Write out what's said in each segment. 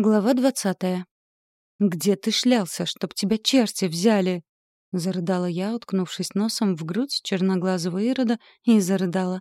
Глава двадцатая. «Где ты шлялся, чтоб тебя черти взяли?» Зарыдала я, уткнувшись носом в грудь черноглазого Ирода, и зарыдала.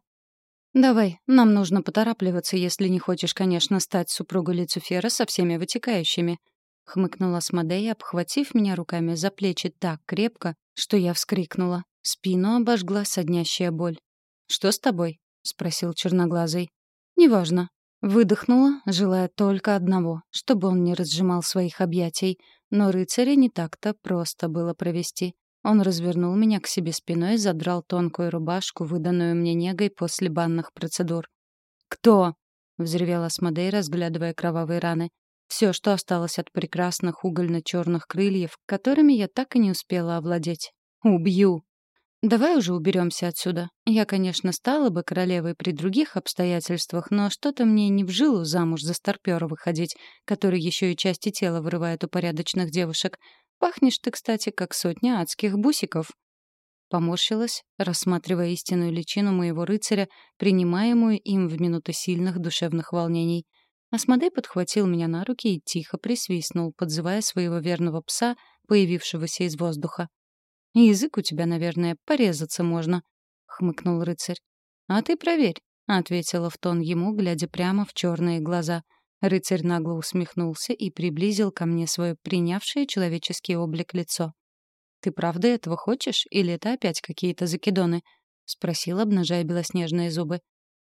«Давай, нам нужно поторапливаться, если не хочешь, конечно, стать супругой Люцифера со всеми вытекающими», — хмыкнула Смодея, обхватив меня руками за плечи так крепко, что я вскрикнула. Спину обожгла соднящая боль. «Что с тобой?» — спросил черноглазый. «Неважно», Выдохнула, желая только одного, чтобы он не разжимал своих объятий. Но рыцаря не так-то просто было провести. Он развернул меня к себе спиной и задрал тонкую рубашку, выданную мне негой после банных процедур. «Кто?» — взревел Асмодей, разглядывая кровавые раны. Все, что осталось от прекрасных угольно-черных крыльев, которыми я так и не успела овладеть. «Убью!» «Давай уже уберемся отсюда. Я, конечно, стала бы королевой при других обстоятельствах, но что-то мне не в жилу замуж за старпёра выходить, который еще и части тела вырывает у порядочных девушек. Пахнешь ты, кстати, как сотня адских бусиков». Поморщилась, рассматривая истинную личину моего рыцаря, принимаемую им в минуты сильных душевных волнений. Асмодей подхватил меня на руки и тихо присвистнул, подзывая своего верного пса, появившегося из воздуха. Язык у тебя, наверное, порезаться можно», — хмыкнул рыцарь. «А ты проверь», — ответила в тон ему, глядя прямо в черные глаза. Рыцарь нагло усмехнулся и приблизил ко мне свое принявшее человеческий облик лицо. «Ты правда этого хочешь, или это опять какие-то закидоны?» — спросил, обнажая белоснежные зубы.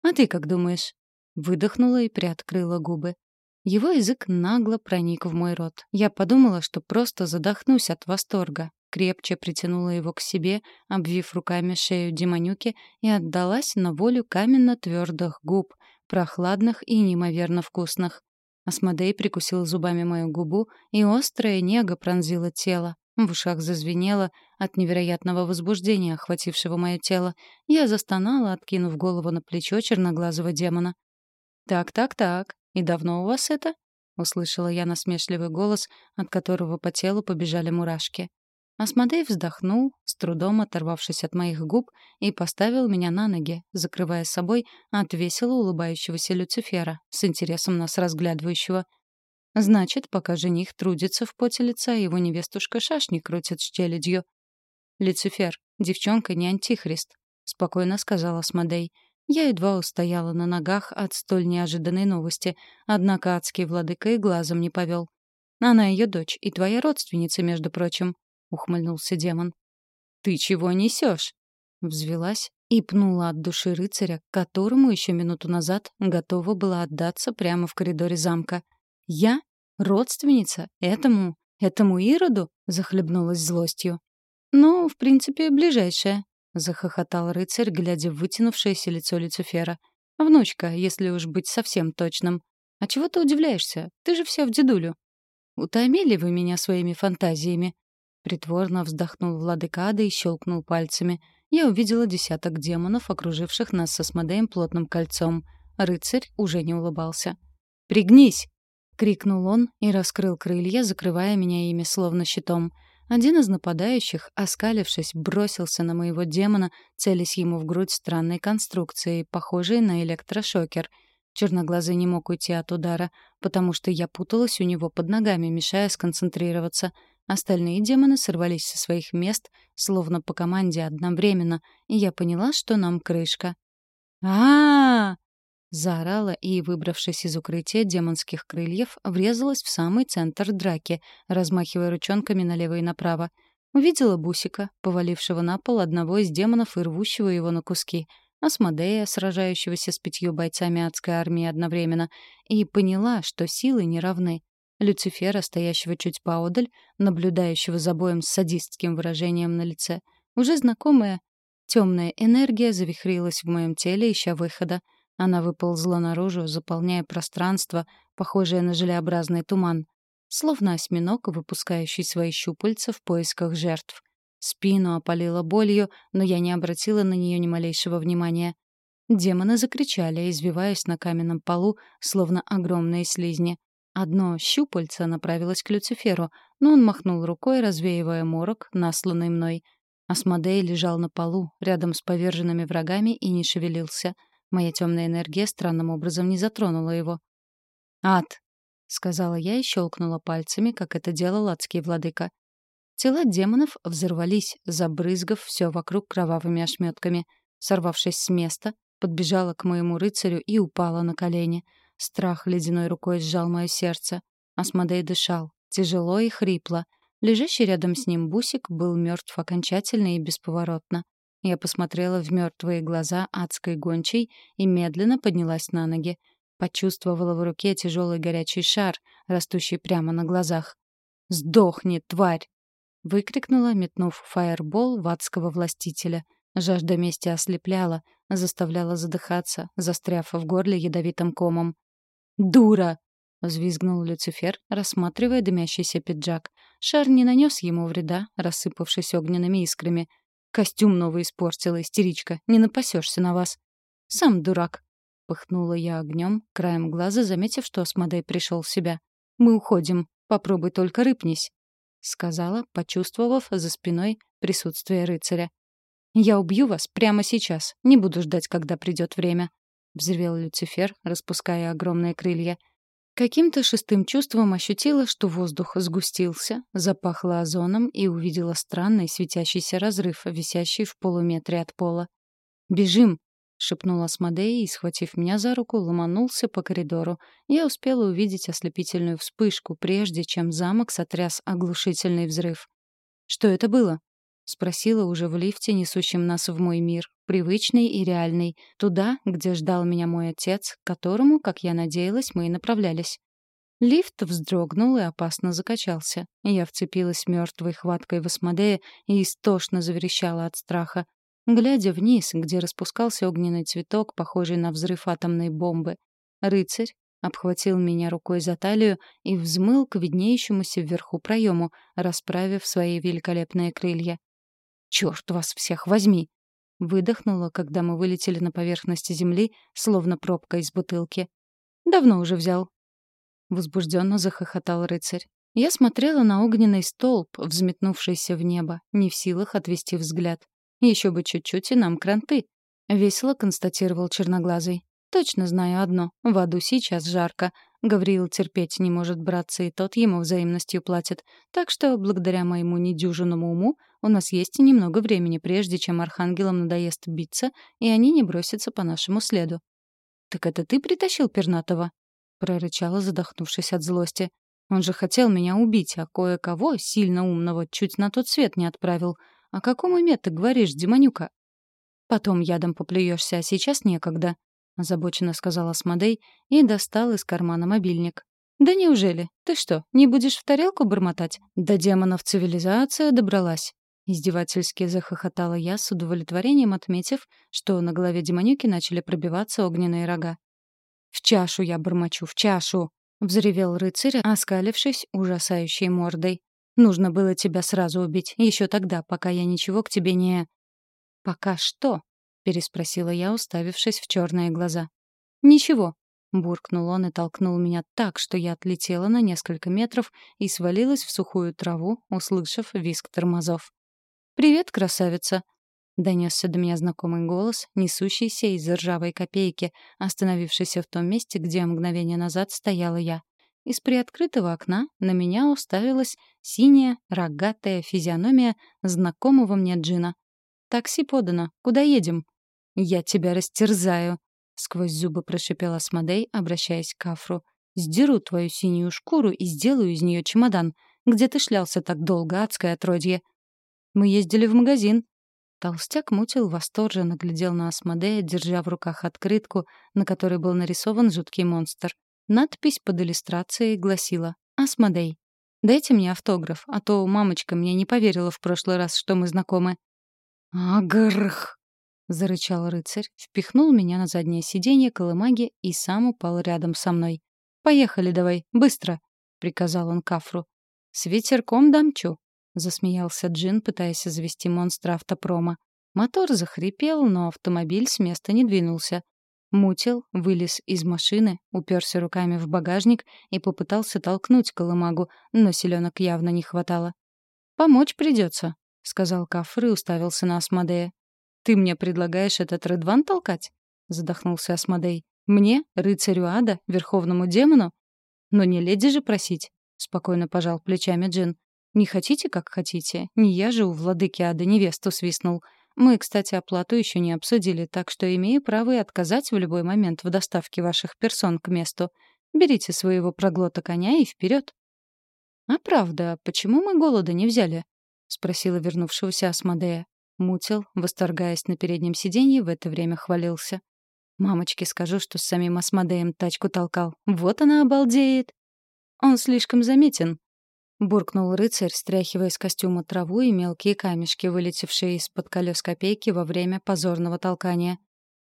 «А ты как думаешь?» Выдохнула и приоткрыла губы. Его язык нагло проник в мой рот. Я подумала, что просто задохнусь от восторга крепче притянула его к себе, обвив руками шею демонюки и отдалась на волю каменно-твердых губ, прохладных и неимоверно вкусных. Асмодей прикусил зубами мою губу, и острая нега пронзила тело. В ушах зазвенело от невероятного возбуждения, охватившего мое тело. Я застонала, откинув голову на плечо черноглазого демона. «Так-так-так, и давно у вас это?» — услышала я насмешливый голос, от которого по телу побежали мурашки. Асмодей вздохнул, с трудом оторвавшись от моих губ, и поставил меня на ноги, закрывая собой от весело улыбающегося Люцифера, с интересом нас разглядывающего. Значит, пока жених трудится в поте лица, его невестушка шашни крутит с челядью. «Люцифер, девчонка не антихрист», — спокойно сказала Асмодей. Я едва устояла на ногах от столь неожиданной новости, однако адский владыка и глазом не повел. Она ее дочь и твоя родственница, между прочим ухмыльнулся демон. Ты чего несешь? Взвелась и пнула от души рыцаря, которому еще минуту назад готова была отдаться прямо в коридоре замка. Я родственница этому этому Ироду захлебнулась злостью. Ну, в принципе, ближайшая, захохотал рыцарь, глядя в вытянувшееся лицо Люцифера. Внучка, если уж быть совсем точным. А чего ты удивляешься? Ты же вся в дедулю. Утомили вы меня своими фантазиями, Притворно вздохнул владыка Ада и щелкнул пальцами. Я увидела десяток демонов, окруживших нас со Смодеем плотным кольцом. Рыцарь уже не улыбался. «Пригнись!» — крикнул он и раскрыл крылья, закрывая меня ими словно щитом. Один из нападающих, оскалившись, бросился на моего демона, целясь ему в грудь странной конструкцией, похожей на электрошокер. Черноглазый не мог уйти от удара, потому что я путалась у него под ногами, мешая сконцентрироваться — Остальные демоны сорвались со своих мест, словно по команде одновременно, и я поняла, что нам крышка. а, -а, -а Заорала и, выбравшись из укрытия демонских крыльев, врезалась в самый центр драки, размахивая ручонками налево и направо. Увидела Бусика, повалившего на пол одного из демонов и рвущего его на куски, Асмодея, сражающегося с пятью бойцами адской армии одновременно, и поняла, что силы не равны. Люцифера, стоящего чуть поодаль, наблюдающего за боем с садистским выражением на лице. Уже знакомая темная энергия завихрилась в моем теле, ища выхода. Она выползла наружу, заполняя пространство, похожее на желеобразный туман. Словно осьминог, выпускающий свои щупальца в поисках жертв. Спину опалило болью, но я не обратила на нее ни малейшего внимания. Демоны закричали, извиваясь на каменном полу, словно огромные слизни. Одно щупальце направилось к Люциферу, но он махнул рукой, развеивая морок, насланный мной. Асмодей лежал на полу, рядом с поверженными врагами, и не шевелился. Моя темная энергия странным образом не затронула его. «Ад!» — сказала я и щелкнула пальцами, как это делал адский владыка. Тела демонов взорвались, забрызгав все вокруг кровавыми ошметками. Сорвавшись с места, подбежала к моему рыцарю и упала на колени. Страх ледяной рукой сжал мое сердце. Асмодей дышал, тяжело и хрипло. Лежащий рядом с ним бусик был мертв окончательно и бесповоротно. Я посмотрела в мертвые глаза адской гончей и медленно поднялась на ноги. Почувствовала в руке тяжелый горячий шар, растущий прямо на глазах. «Сдохни, тварь!» — выкрикнула, метнув фаербол в адского властителя. Жажда мести ослепляла, заставляла задыхаться, застряв в горле ядовитым комом. «Дура!» — взвизгнул Люцифер, рассматривая дымящийся пиджак. Шар не нанес ему вреда, рассыпавшись огненными искрами. «Костюм новый испортила, истеричка. Не напасешься на вас». «Сам дурак», — пыхнула я огнем, краем глаза заметив, что Асмодей пришел в себя. «Мы уходим. Попробуй только рыпнись». — сказала, почувствовав за спиной присутствие рыцаря. «Я убью вас прямо сейчас. Не буду ждать, когда придет время», — взревел Люцифер, распуская огромные крылья. Каким-то шестым чувством ощутила, что воздух сгустился, запахло озоном и увидела странный светящийся разрыв, висящий в полуметре от пола. «Бежим!» — шепнул Асмодей и, схватив меня за руку, ломанулся по коридору. Я успела увидеть ослепительную вспышку, прежде чем замок сотряс оглушительный взрыв. «Что это было?» — спросила уже в лифте, несущем нас в мой мир, привычный и реальный, туда, где ждал меня мой отец, к которому, как я надеялась, мы и направлялись. Лифт вздрогнул и опасно закачался. Я вцепилась мертвой хваткой в Асмодея и истошно заверещала от страха. Глядя вниз, где распускался огненный цветок, похожий на взрыв атомной бомбы, рыцарь обхватил меня рукой за талию и взмыл к виднеющемуся вверху проему, расправив свои великолепные крылья. «Черт вас всех возьми!» Выдохнула, когда мы вылетели на поверхность земли, словно пробка из бутылки. «Давно уже взял». Возбужденно захохотал рыцарь. Я смотрела на огненный столб, взметнувшийся в небо, не в силах отвести взгляд. Еще бы чуть-чуть и нам кранты. Весело констатировал черноглазый. Точно знаю одно. В аду сейчас жарко. Гавриил терпеть не может браться, и тот ему взаимностью платит. Так что, благодаря моему недюжинному уму, у нас есть немного времени, прежде чем архангелам надоест биться, и они не бросятся по нашему следу. «Так это ты притащил пернатого?» — прорычала, задохнувшись от злости. «Он же хотел меня убить, а кое-кого, сильно умного, чуть на тот свет не отправил. «О каком уме ты говоришь, Демонюка?» «Потом ядом поплюешься, а сейчас некогда», — озабоченно сказала Смодей и достал из кармана мобильник. «Да неужели? Ты что, не будешь в тарелку бормотать? До демонов цивилизация добралась». Издевательски захохотала я, с удовлетворением отметив, что на голове демонюки начали пробиваться огненные рога. «В чашу я бормочу, в чашу!» — взревел рыцарь, оскалившись ужасающей мордой. Нужно было тебя сразу убить, еще тогда, пока я ничего к тебе не... «Пока что?» — переспросила я, уставившись в черные глаза. «Ничего», — буркнул он и толкнул меня так, что я отлетела на несколько метров и свалилась в сухую траву, услышав визг тормозов. «Привет, красавица!» — донесся до меня знакомый голос, несущийся из ржавой копейки, остановившийся в том месте, где мгновение назад стояла я. Из приоткрытого окна на меня уставилась синяя, рогатая физиономия знакомого мне Джина. «Такси подано. Куда едем?» «Я тебя растерзаю», — сквозь зубы прошипела Смодей, обращаясь к Афру. «Сдеру твою синюю шкуру и сделаю из нее чемодан. Где ты шлялся так долго, адское отродье?» «Мы ездили в магазин». Толстяк мутил восторженно глядел на Асмодея, держа в руках открытку, на которой был нарисован жуткий монстр. Надпись под иллюстрацией гласила «Асмодей». «Дайте мне автограф, а то мамочка мне не поверила в прошлый раз, что мы знакомы». «Агрх!» — зарычал рыцарь, впихнул меня на заднее сиденье колымаги и сам упал рядом со мной. «Поехали давай, быстро!» — приказал он Кафру. «С ветерком дамчу!» — засмеялся Джин, пытаясь завести монстра автопрома. Мотор захрипел, но автомобиль с места не двинулся. Мутил, вылез из машины, уперся руками в багажник и попытался толкнуть колымагу, но селенок явно не хватало. «Помочь придется», — сказал Кафр и уставился на Асмодея. «Ты мне предлагаешь этот Редван толкать?» — задохнулся Асмодей. «Мне, рыцарю ада, верховному демону?» «Но не леди же просить», — спокойно пожал плечами Джин. «Не хотите, как хотите. Не я же у владыки Ада невесту свистнул. Мы, кстати, оплату еще не обсудили, так что имею право и отказать в любой момент в доставке ваших персон к месту. Берите своего проглота коня и вперед. «А правда, почему мы голода не взяли?» — спросила вернувшегося Асмодея. Мутил, восторгаясь на переднем сиденье, в это время хвалился. «Мамочке скажу, что с самим Асмодеем тачку толкал. Вот она обалдеет!» «Он слишком заметен», — буркнул рыцарь, стряхивая с костюма траву и мелкие камешки, вылетевшие из-под колес копейки во время позорного толкания.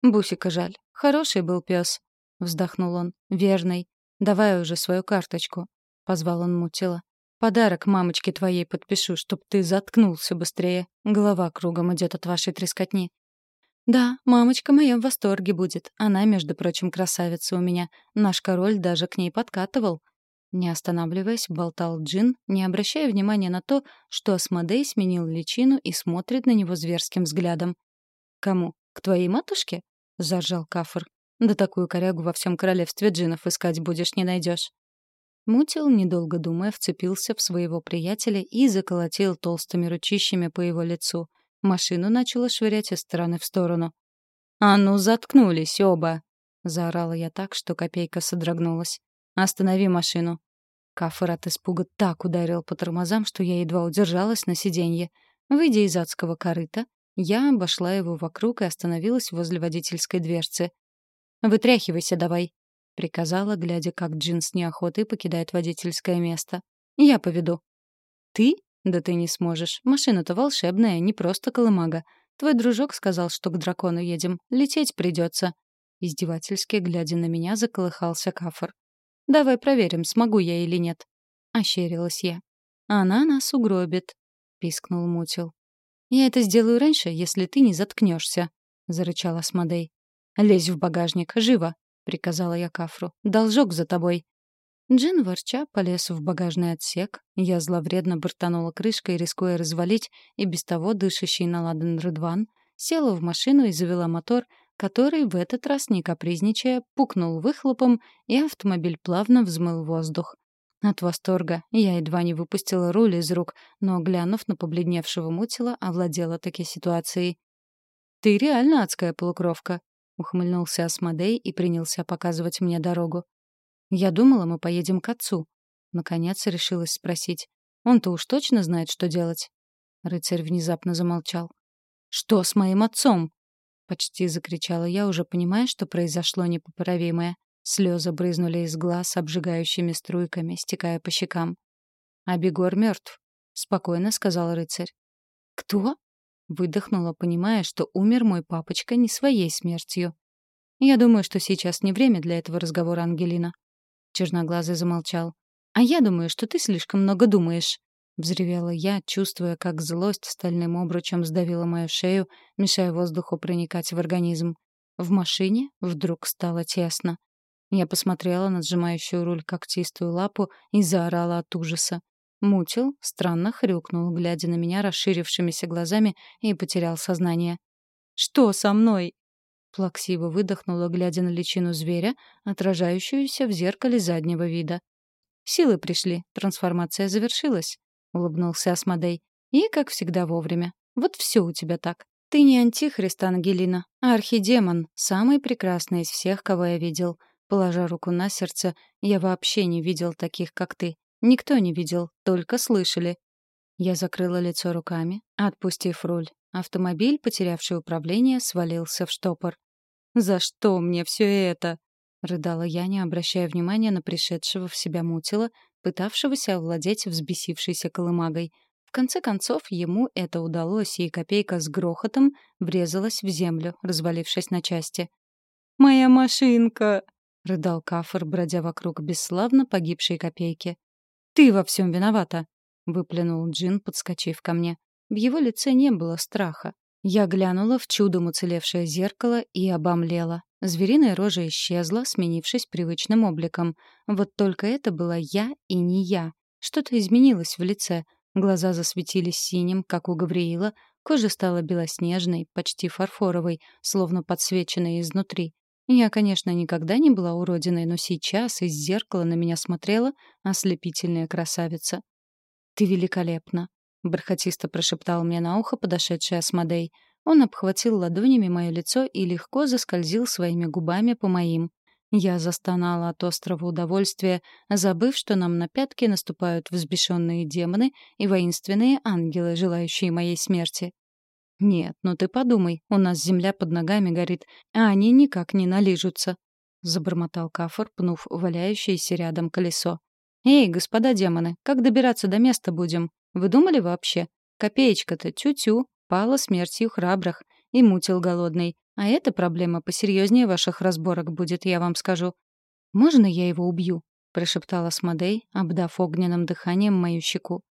«Бусика жаль. Хороший был пес», — вздохнул он. «Верный. Давай уже свою карточку». — позвал он Мутила. «Подарок мамочке твоей подпишу, чтоб ты заткнулся быстрее. Голова кругом идет от вашей трескотни». «Да, мамочка моя в восторге будет. Она, между прочим, красавица у меня. Наш король даже к ней подкатывал». Не останавливаясь, болтал Джин, не обращая внимания на то, что Асмодей сменил личину и смотрит на него зверским взглядом. «Кому? К твоей матушке?» — заржал Кафр. «Да такую корягу во всем королевстве джинов искать будешь не найдешь. Мутил, недолго думая, вцепился в своего приятеля и заколотил толстыми ручищами по его лицу. Машину начала швырять из стороны в сторону. «А ну, заткнулись оба!» — заорала я так, что копейка содрогнулась. «Останови машину!» Кафыр от испуга так ударил по тормозам, что я едва удержалась на сиденье. Выйдя из адского корыта, я обошла его вокруг и остановилась возле водительской дверцы. «Вытряхивайся давай!» — приказала, глядя, как Джин с неохотой покидает водительское место. «Я поведу». «Ты? Да ты не сможешь. Машина-то волшебная, не просто колымага. Твой дружок сказал, что к дракону едем. Лететь придется. Издевательски, глядя на меня, заколыхался Кафор. «Давай проверим, смогу я или нет». Ощерилась я. «Она нас угробит», — пискнул Мутил. «Я это сделаю раньше, если ты не заткнешься», — зарычал Асмодей. «Лезь в багажник, живо!» — приказала я Кафру. «Должок за тобой». Джин ворча полез в багажный отсек. Я зловредно бортанула крышкой, рискуя развалить и без того дышащий на ладан Рыдван, села в машину и завела мотор, который в этот раз, не капризничая, пукнул выхлопом, и автомобиль плавно взмыл воздух. От восторга я едва не выпустила руль из рук, но, глянув на побледневшего мутила, овладела таки ситуацией. «Ты реально адская полукровка», — ухмыльнулся Асмодей и принялся показывать мне дорогу. «Я думала, мы поедем к отцу». Наконец решилась спросить. «Он-то уж точно знает, что делать?» Рыцарь внезапно замолчал. «Что с моим отцом?» Почти закричала я, уже понимая, что произошло непоправимое. Слезы брызнули из глаз обжигающими струйками, стекая по щекам. «А Бегор мертв», — спокойно сказал рыцарь. «Кто?» Выдохнула, понимая, что умер мой папочка не своей смертью. «Я думаю, что сейчас не время для этого разговора, Ангелина». Черноглазый замолчал. «А я думаю, что ты слишком много думаешь», — взревела я, чувствуя, как злость стальным обручем сдавила мою шею, мешая воздуху проникать в организм. В машине вдруг стало тесно. Я посмотрела на сжимающую руль когтистую лапу и заорала от ужаса. Мутил странно хрюкнул, глядя на меня расширившимися глазами, и потерял сознание. «Что со мной?» Плаксиво выдохнула, глядя на личину зверя, отражающуюся в зеркале заднего вида. «Силы пришли, трансформация завершилась», — улыбнулся Асмодей. «И, как всегда, вовремя. Вот все у тебя так. Ты не антихрист, Ангелина, а архидемон, самый прекрасный из всех, кого я видел. Положа руку на сердце, я вообще не видел таких, как ты. Никто не видел, только слышали. Я закрыла лицо руками, отпустив руль. Автомобиль, потерявший управление, свалился в штопор. «За что мне все это?» — рыдала я, не обращая внимания на пришедшего в себя мутила, пытавшегося овладеть взбесившейся колымагой. В конце концов, ему это удалось, и копейка с грохотом врезалась в землю, развалившись на части. «Моя машинка!» — рыдал Кафор, бродя вокруг бесславно погибшей копейки. «Ты во всем виновата!» — выплюнул Джин, подскочив ко мне. В его лице не было страха. Я глянула в чудом уцелевшее зеркало и обомлела. Звериная рожа исчезла, сменившись привычным обликом. Вот только это была я и не я. Что-то изменилось в лице. Глаза засветились синим, как у Гавриила, кожа стала белоснежной, почти фарфоровой, словно подсвеченной изнутри. Я, конечно, никогда не была уродиной, но сейчас из зеркала на меня смотрела ослепительная красавица. «Ты великолепна», — бархатисто прошептал мне на ухо подошедший Асмодей. Он обхватил ладонями мое лицо и легко заскользил своими губами по моим. Я застонала от острого удовольствия, забыв, что нам на пятки наступают взбешенные демоны и воинственные ангелы, желающие моей смерти. «Нет, ну ты подумай, у нас земля под ногами горит, а они никак не налижутся», — забормотал Кафор, пнув валяющееся рядом колесо. «Эй, господа демоны, как добираться до места будем? Вы думали вообще? Копеечка-то тю-тю, пала смертью храбрых, и мутил голодный. А эта проблема посерьезнее ваших разборок будет, я вам скажу. «Можно я его убью?» — прошептала Смодей, обдав огненным дыханием мою щеку.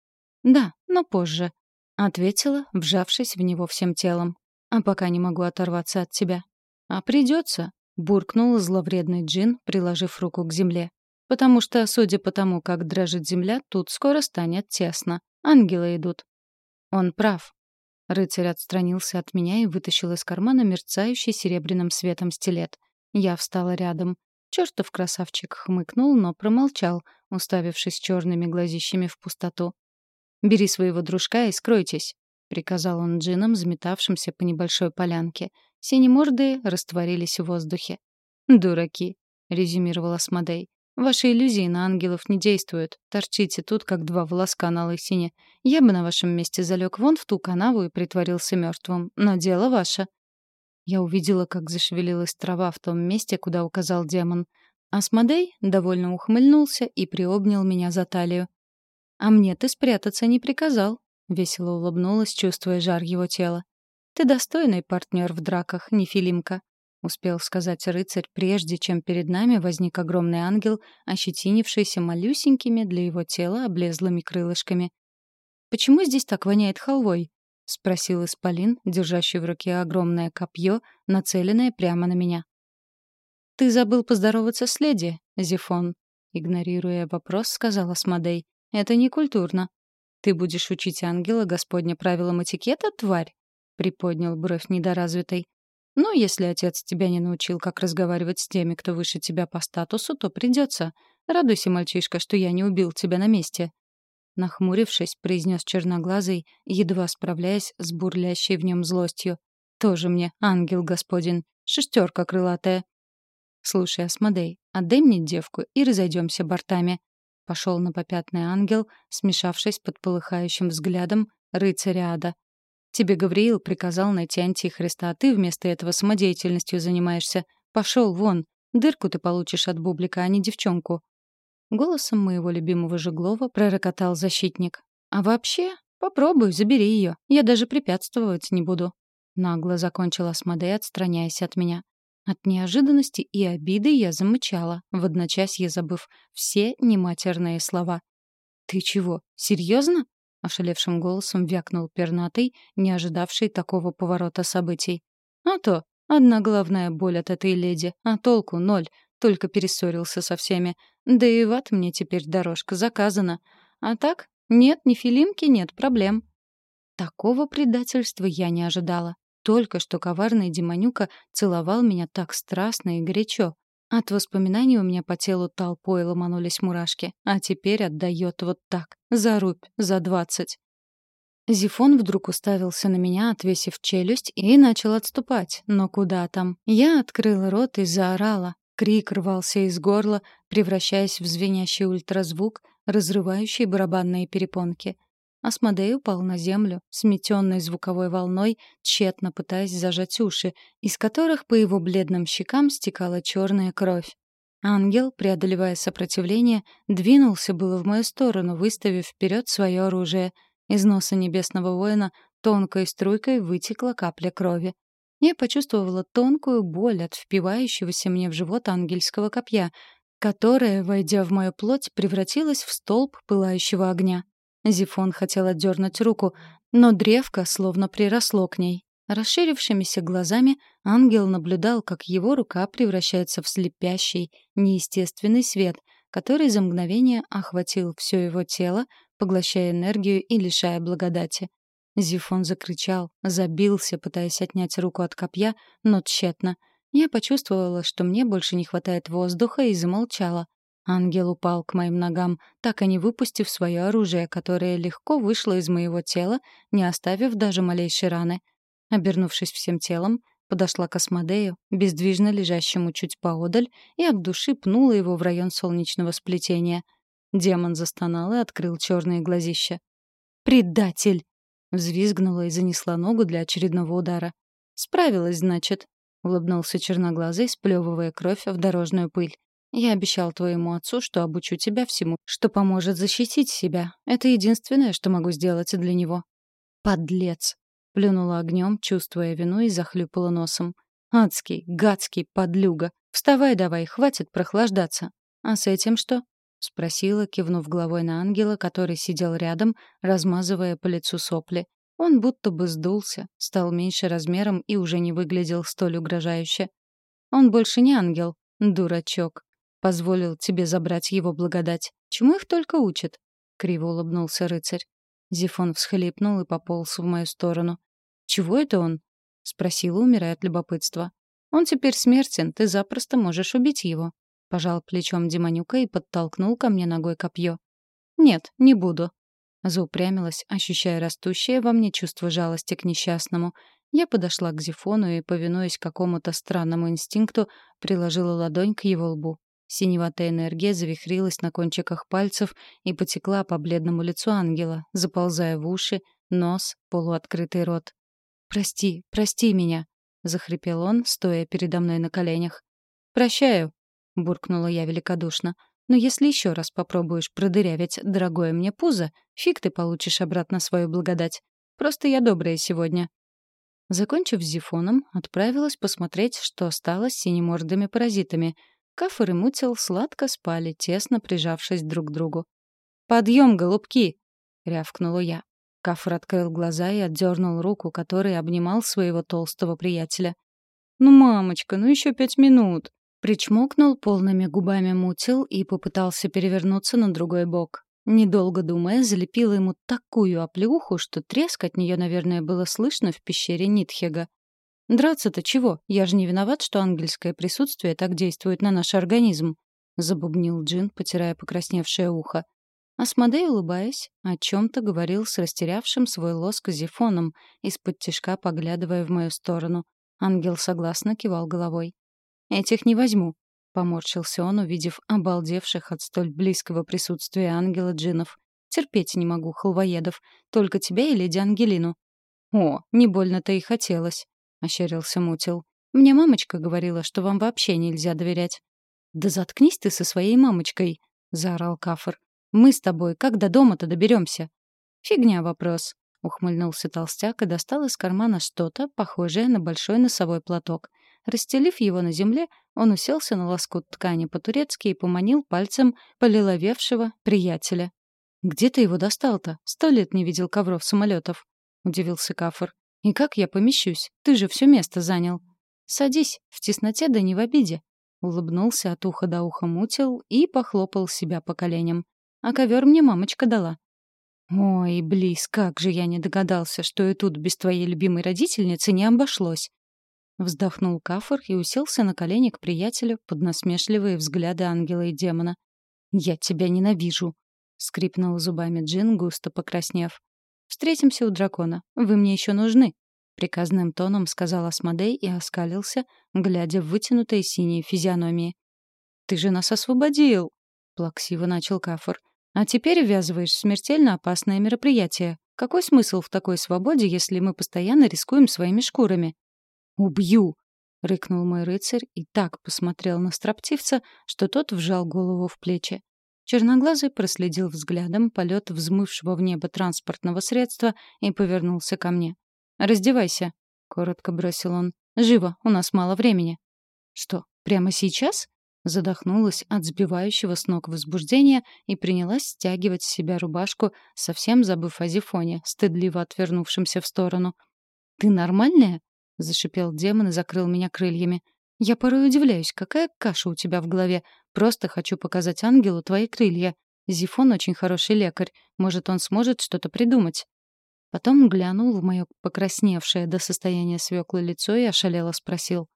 «Да, но позже», — ответила, вжавшись в него всем телом. «А пока не могу оторваться от тебя». «А придется», — буркнул зловредный джин, приложив руку к земле. «Потому что, судя по тому, как дрожит земля, тут скоро станет тесно. Ангелы идут». Он прав. Рыцарь отстранился от меня и вытащил из кармана мерцающий серебряным светом стилет. Я встала рядом. Чёртов красавчик хмыкнул, но промолчал, уставившись черными глазищами в пустоту. «Бери своего дружка и скройтесь», — приказал он джинам, заметавшимся по небольшой полянке. Синемордые растворились в воздухе. «Дураки», — резюмировал Асмодей. Ваши иллюзии на ангелов не действуют. Торчите тут, как два волоска на лысине. Я бы на вашем месте залег вон в ту канаву и притворился мертвым. Но дело ваше. Я увидела, как зашевелилась трава в том месте, куда указал демон. Асмодей довольно ухмыльнулся и приобнял меня за талию. «А мне ты спрятаться не приказал», — весело улыбнулась, чувствуя жар его тела. «Ты достойный партнер в драках, Нефилимка. — успел сказать рыцарь, прежде чем перед нами возник огромный ангел, ощетинившийся малюсенькими для его тела облезлыми крылышками. «Почему здесь так воняет халвой?» — спросил Исполин, держащий в руке огромное копье, нацеленное прямо на меня. «Ты забыл поздороваться с леди, Зифон», — игнорируя вопрос, сказал Асмодей. «Это некультурно. Ты будешь учить ангела Господня правилам этикета, тварь?» — приподнял бровь недоразвитой. Ну, если отец тебя не научил, как разговаривать с теми, кто выше тебя по статусу, то придется. Радуйся, мальчишка, что я не убил тебя на месте. Нахмурившись, произнес черноглазый, едва справляясь с бурлящей в нем злостью. Тоже мне ангел господин, шестерка крылатая. Слушай, Асмодей, отдай мне девку и разойдемся бортами. Пошел на попятный ангел, смешавшись под полыхающим взглядом рыцаря ада. Тебе Гавриил приказал найти антихриста, а ты вместо этого самодеятельностью занимаешься. Пошел вон. Дырку ты получишь от бублика, а не девчонку. Голосом моего любимого Жеглова пророкотал защитник. А вообще, попробуй, забери ее. Я даже препятствовать не буду. Нагло закончила Асмодей, отстраняясь от меня. От неожиданности и обиды я замычала, в одночасье забыв все нематерные слова. «Ты чего, серьезно? — ошалевшим голосом вякнул пернатый, не ожидавший такого поворота событий. «А то, одна главная боль от этой леди, а толку ноль, только перессорился со всеми. Да и в ад мне теперь дорожка заказана. А так, нет ни филимки, нет проблем». Такого предательства я не ожидала. Только что коварный демонюка целовал меня так страстно и горячо. От воспоминаний у меня по телу толпой ломанулись мурашки, а теперь отдает вот так, за рубь, за двадцать. Зифон вдруг уставился на меня, отвесив челюсть, и начал отступать. Но куда там? Я открыла рот и заорала. Крик рвался из горла, превращаясь в звенящий ультразвук, разрывающий барабанные перепонки. Асмодей упал на землю, сметенный звуковой волной, тщетно пытаясь зажать уши, из которых по его бледным щекам стекала черная кровь. Ангел, преодолевая сопротивление, двинулся было в мою сторону, выставив вперед свое оружие. Из носа небесного воина тонкой струйкой вытекла капля крови. Я почувствовала тонкую боль от впивающегося мне в живот ангельского копья, которое, войдя в мою плоть, превратилось в столб пылающего огня. Зифон хотел отдернуть руку, но древко словно приросло к ней. Расширившимися глазами ангел наблюдал, как его рука превращается в слепящий, неестественный свет, который за мгновение охватил все его тело, поглощая энергию и лишая благодати. Зифон закричал, забился, пытаясь отнять руку от копья, но тщетно. Я почувствовала, что мне больше не хватает воздуха, и замолчала. Ангел упал к моим ногам, так и не выпустив свое оружие, которое легко вышло из моего тела, не оставив даже малейшей раны. Обернувшись всем телом, подошла к Асмодею, бездвижно лежащему чуть поодаль, и от души пнула его в район солнечного сплетения. Демон застонал и открыл черные глазища. «Предатель!» — взвизгнула и занесла ногу для очередного удара. «Справилась, значит», — улыбнулся черноглазый, сплевывая кровь в дорожную пыль. «Я обещал твоему отцу, что обучу тебя всему, что поможет защитить себя. Это единственное, что могу сделать для него». «Подлец!» — плюнула огнем, чувствуя вину и захлюпала носом. «Адский, гадский, подлюга! Вставай давай, хватит прохлаждаться!» «А с этим что?» — спросила, кивнув головой на ангела, который сидел рядом, размазывая по лицу сопли. Он будто бы сдулся, стал меньше размером и уже не выглядел столь угрожающе. Он больше не ангел, дурачок. Позволил тебе забрать его благодать. Чему их только учат? Криво улыбнулся рыцарь. Зифон всхлипнул и пополз в мою сторону. «Чего это он?» — спросила, умирая от любопытства. «Он теперь смертен, ты запросто можешь убить его». Пожал плечом Демонюка и подтолкнул ко мне ногой копье. «Нет, не буду», Заупрямилась, ощущая растущее во мне чувство жалости к несчастному. Я подошла к Зифону и, повинуясь какому-то странному инстинкту, приложила ладонь к его лбу. Синеватая энергия завихрилась на кончиках пальцев и потекла по бледному лицу ангела, заползая в уши, нос, полуоткрытый рот. «Прости, прости меня», — захрипел он, стоя передо мной на коленях. «Прощаю», — буркнула я великодушно. Но если еще раз попробуешь продырявить дорогое мне пузо, фиг ты получишь обратно свою благодать. Просто я добрая сегодня». Закончив с зифоном, отправилась посмотреть, что стало с синемордыми паразитами. Кафор и Мутил сладко спали, тесно прижавшись друг к другу. «Подъем, голубки!» — рявкнула я. Кафор открыл глаза и отдернул руку, которой обнимал своего толстого приятеля. «Ну, мамочка, ну еще пять минут!» Причмокнул полными губами мутил и попытался перевернуться на другой бок. Недолго думая, залепила ему такую оплеуху, что треск от нее, наверное, было слышно в пещере Нитхега. «Драться-то чего? Я же не виноват, что ангельское присутствие так действует на наш организм», — забубнил Джин, потирая покрасневшее ухо. Асмодей, улыбаясь, о чем-то говорил с растерявшим свой лоск зефоном, из-под тишка поглядывая в мою сторону. Ангел согласно кивал головой. «Этих не возьму», — поморщился он, увидев обалдевших от столь близкого присутствия ангела джинов. «Терпеть не могу, халвоедов. Только тебя и леди Ангелину». «О, не больно-то и хотелось», — ощерился Мутил. «Мне мамочка говорила, что вам вообще нельзя доверять». «Да заткнись ты со своей мамочкой», — заорал Кафор. «Мы с тобой как до дома-то доберемся?» «Фигня вопрос», — ухмыльнулся толстяк и достал из кармана что-то, похожее на большой носовой платок — Расстелив его на земле, он уселся на лоскут ткани по-турецки и поманил пальцем полиловевшего приятеля. «Где ты его достал-то? Сто лет не видел ковров-самолетов», — удивился Кафор. «И как я помещусь? Ты же все место занял». «Садись, в тесноте да не в обиде», — улыбнулся от уха до уха мутил и похлопал себя по коленям. «А ковер мне мамочка дала». «Ой, Близ, как же я не догадался, что и тут без твоей любимой родительницы не обошлось. Вздохнул Кафор и уселся на колени к приятелю под насмешливые взгляды ангела и демона. «Я тебя ненавижу!» — скрипнул зубами Джин, густо покраснев. «Встретимся у дракона. Вы мне еще нужны!» — приказным тоном сказал Асмодей и оскалился, глядя в вытянутые синие физиономии. «Ты же нас освободил!» — плаксиво начал Кафор. «А теперь ввязываешь в смертельно опасное мероприятие. Какой смысл в такой свободе, если мы постоянно рискуем своими шкурами?» «Убью!» — рыкнул мой рыцарь и так посмотрел на строптивца, что тот вжал голову в плечи. Черноглазый проследил взглядом полет взмывшего в небо транспортного средства и повернулся ко мне. «Раздевайся», — коротко бросил он. «Живо, у нас мало времени». «Что, прямо сейчас?» Задохнулась от сбивающего с ног возбуждения и принялась стягивать с себя рубашку, совсем забыв о Зифоне, стыдливо отвернувшемся в сторону. «Ты нормальная?» — зашипел демон и закрыл меня крыльями. «Я порой удивляюсь, какая каша у тебя в голове. Просто хочу показать ангелу твои крылья. Зифон очень хороший лекарь. Может, он сможет что-то придумать». Потом глянул в мое покрасневшее до состояния свеклы лицо и ошалело спросил.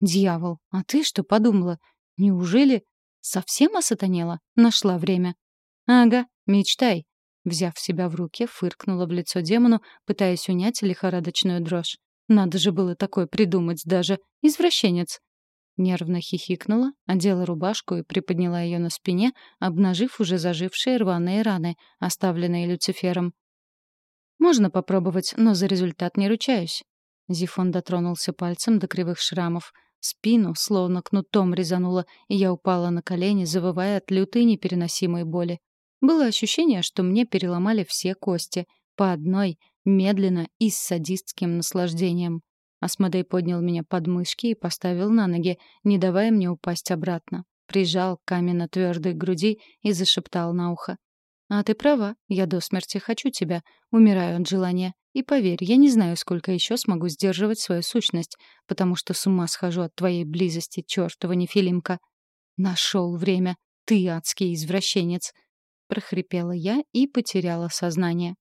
Дьявол, а ты что подумала? Неужели совсем осатанела? Нашла время. Ага, мечтай. Взяв себя в руки, фыркнула в лицо демону, пытаясь унять лихорадочную дрожь. Надо же было такое придумать даже. Извращенец. Нервно хихикнула, одела рубашку и приподняла ее на спине, обнажив уже зажившие рваные раны, оставленные Люцифером. «Можно попробовать, но за результат не ручаюсь». Зифон дотронулся пальцем до кривых шрамов. Спину словно кнутом резануло, и я упала на колени, завывая от лютой непереносимой боли. Было ощущение, что мне переломали все кости, по одной, медленно и с садистским наслаждением. Асмодей поднял меня под мышки и поставил на ноги, не давая мне упасть обратно. Прижал к каменно-твердой груди и зашептал на ухо. «А ты права, я до смерти хочу тебя, умираю от желания. И поверь, я не знаю, сколько еще смогу сдерживать свою сущность, потому что с ума схожу от твоей близости, чертова нефилимка. Нашел время, ты адский извращенец!» прохрипела я и потеряла сознание.